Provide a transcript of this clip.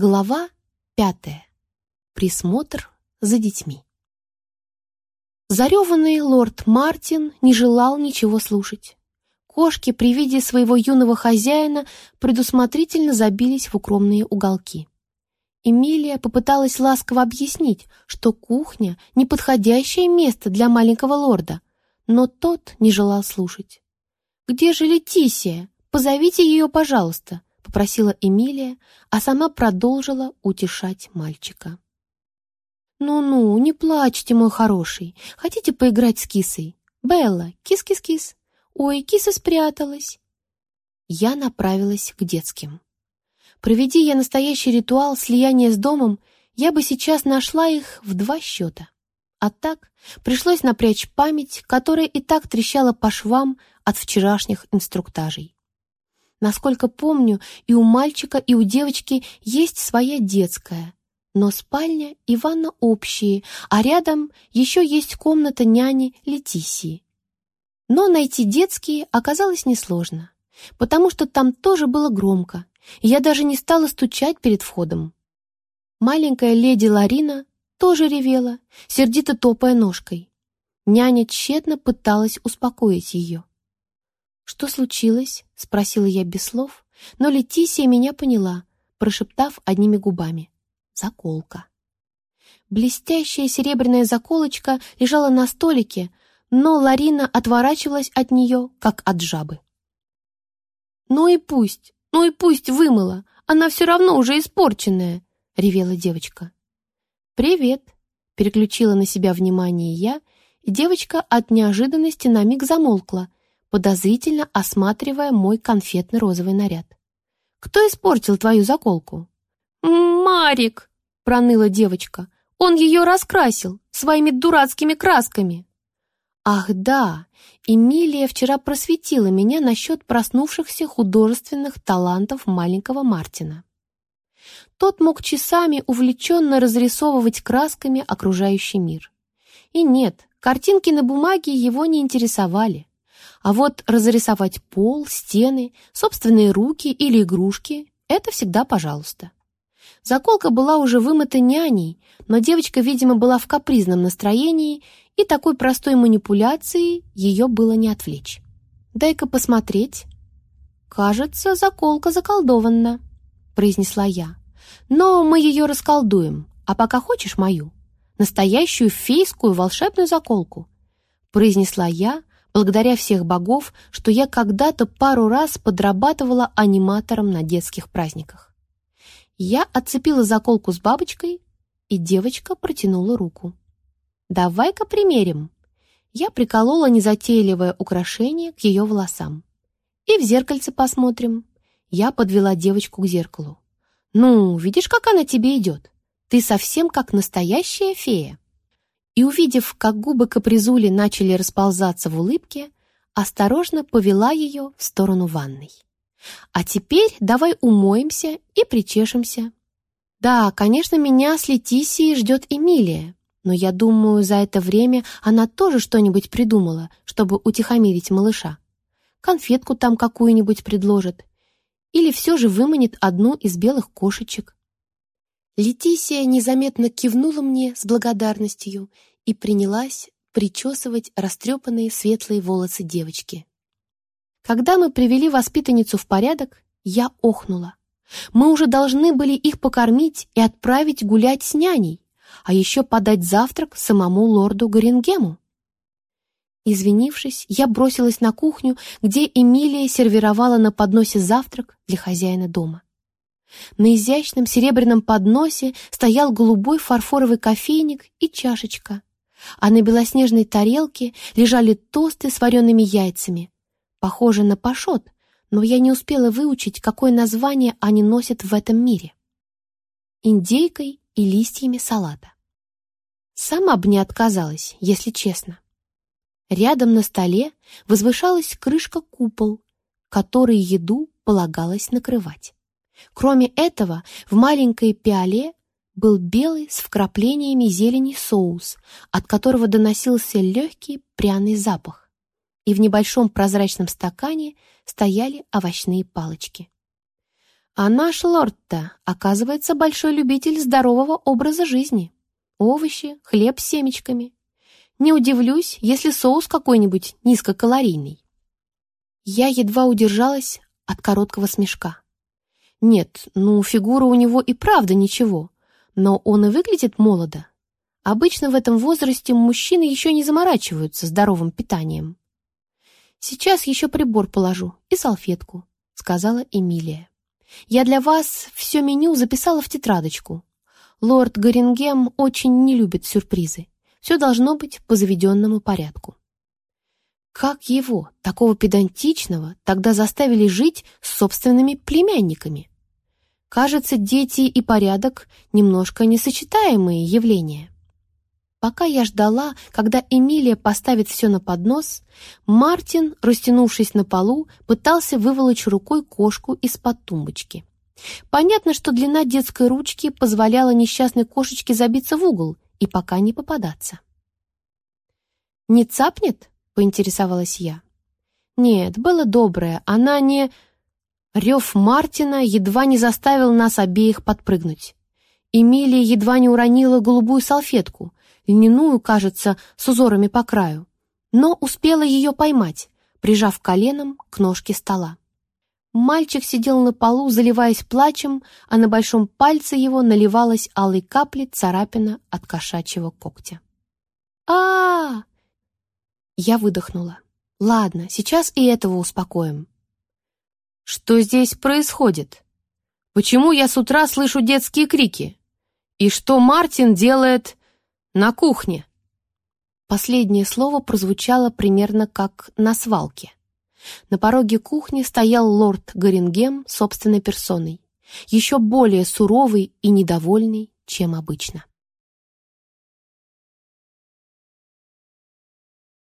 Глава пятая. Присмотр за детьми. Зареванный лорд Мартин не желал ничего слушать. Кошки при виде своего юного хозяина предусмотрительно забились в укромные уголки. Эмилия попыталась ласково объяснить, что кухня — неподходящее место для маленького лорда, но тот не желал слушать. «Где же Летисия? Позовите ее, пожалуйста», — попросила Эмилия, а сама продолжила утешать мальчика. «Ну-ну, не плачьте, мой хороший. Хотите поиграть с кисой? Белла, кис-кис-кис. Ой, киса спряталась». Я направилась к детским. Проведи я настоящий ритуал слияния с домом, я бы сейчас нашла их в два счета. А так пришлось напрячь память, которая и так трещала по швам от вчерашних инструктажей. Насколько помню, и у мальчика, и у девочки есть своя детская, но спальня и ванна общие, а рядом еще есть комната няни Летисии. Но найти детские оказалось несложно, потому что там тоже было громко, я даже не стала стучать перед входом. Маленькая леди Ларина тоже ревела, сердито топая ножкой. Няня тщетно пыталась успокоить ее. «Что случилось?» — спросила я без слов, но Летисия меня поняла, прошептав одними губами. «Заколка». Блестящая серебряная заколочка лежала на столике, но Ларина отворачивалась от нее, как от жабы. «Ну и пусть, «Ну и пусть вымыла, она все равно уже испорченная», — ревела девочка. «Привет», — переключила на себя внимание я, и девочка от неожиданности на миг замолкла, подозрительно осматривая мой конфетно-розовый наряд. «Кто испортил твою заколку?» «Марик», — проныла девочка, — «он ее раскрасил своими дурацкими красками». Ах да, Эмилия вчера просветила меня насчет проснувшихся художественных талантов маленького Мартина. Тот мог часами увлеченно разрисовывать красками окружающий мир. И нет, картинки на бумаге его не интересовали. А вот разрисовать пол, стены, собственные руки или игрушки — это всегда пожалуйста. Заколка была уже вымыта няней, но девочка, видимо, была в капризном настроении и такой простой манипуляцией ее было не отвлечь. «Дай-ка посмотреть». «Кажется, заколка заколдована», — произнесла я. «Но мы ее расколдуем, а пока хочешь мою, настоящую фейскую волшебную заколку», — произнесла я, благодаря всех богов, что я когда-то пару раз подрабатывала аниматором на детских праздниках. Я отцепила заколку с бабочкой, и девочка протянула руку. «Давай-ка примерим». Я приколола незатейливое украшение к ее волосам. «И в зеркальце посмотрим». Я подвела девочку к зеркалу. «Ну, видишь, как она тебе идет? Ты совсем как настоящая фея». И увидев, как губы капризули начали расползаться в улыбке, осторожно повела ее в сторону ванной. «А теперь давай умоемся и причешемся». Да, конечно, меня с Летисией ждет Эмилия, но я думаю, за это время она тоже что-нибудь придумала, чтобы утихомирить малыша. Конфетку там какую-нибудь предложит. Или все же выманит одну из белых кошечек. Летисия незаметно кивнула мне с благодарностью и принялась причесывать растрепанные светлые волосы девочки. Когда мы привели воспитанницу в порядок, я охнула. Мы уже должны были их покормить и отправить гулять с няней а еще подать завтрак самому лорду Горингему. Извинившись, я бросилась на кухню, где Эмилия сервировала на подносе завтрак для хозяина дома. На изящном серебряном подносе стоял голубой фарфоровый кофейник и чашечка, а на белоснежной тарелке лежали тосты с вареными яйцами. Похоже на пашот, но я не успела выучить, какое название они носят в этом мире. Индейкой и листьями салата. Сама бы не отказалась, если честно. Рядом на столе возвышалась крышка-купол, которой еду полагалось накрывать. Кроме этого, в маленькой пиале был белый с вкраплениями зелени соус, от которого доносился легкий пряный запах. И в небольшом прозрачном стакане стояли овощные палочки. А наш лорд-то, оказывается, большой любитель здорового образа жизни. Овощи, хлеб с семечками. Не удивлюсь, если соус какой-нибудь низкокалорийный. Я едва удержалась от короткого смешка. Нет, ну, фигура у него и правда ничего, но он и выглядит молодо. Обычно в этом возрасте мужчины еще не заморачиваются здоровым питанием. «Сейчас еще прибор положу и салфетку», — сказала Эмилия. «Я для вас все меню записала в тетрадочку. Лорд Горингем очень не любит сюрпризы. Все должно быть по заведенному порядку». Как его, такого педантичного, тогда заставили жить с собственными племянниками? Кажется, дети и порядок — немножко несочетаемые явления. Пока я ждала, когда Эмилия поставит все на поднос, Мартин, растянувшись на полу, пытался выволочь рукой кошку из-под тумбочки. Понятно, что длина детской ручки позволяла несчастной кошечке забиться в угол и пока не попадаться. «Не цапнет?» — поинтересовалась я. «Нет, было доброе, она не...» Рев Мартина едва не заставил нас обеих подпрыгнуть. Эмилия едва не уронила голубую салфетку, льняную, кажется, с узорами по краю, но успела ее поймать, прижав коленом к ножке стола. Мальчик сидел на полу, заливаясь плачем, а на большом пальце его наливалась алой капли царапина от кошачьего когтя. а, -а, -а Я выдохнула. «Ладно, сейчас и этого успокоим». «Что здесь происходит? Почему я с утра слышу детские крики? И что Мартин делает на кухне?» Последнее слово прозвучало примерно как «на свалке». На пороге кухни стоял лорд Горингем собственной персоной, еще более суровый и недовольный, чем обычно.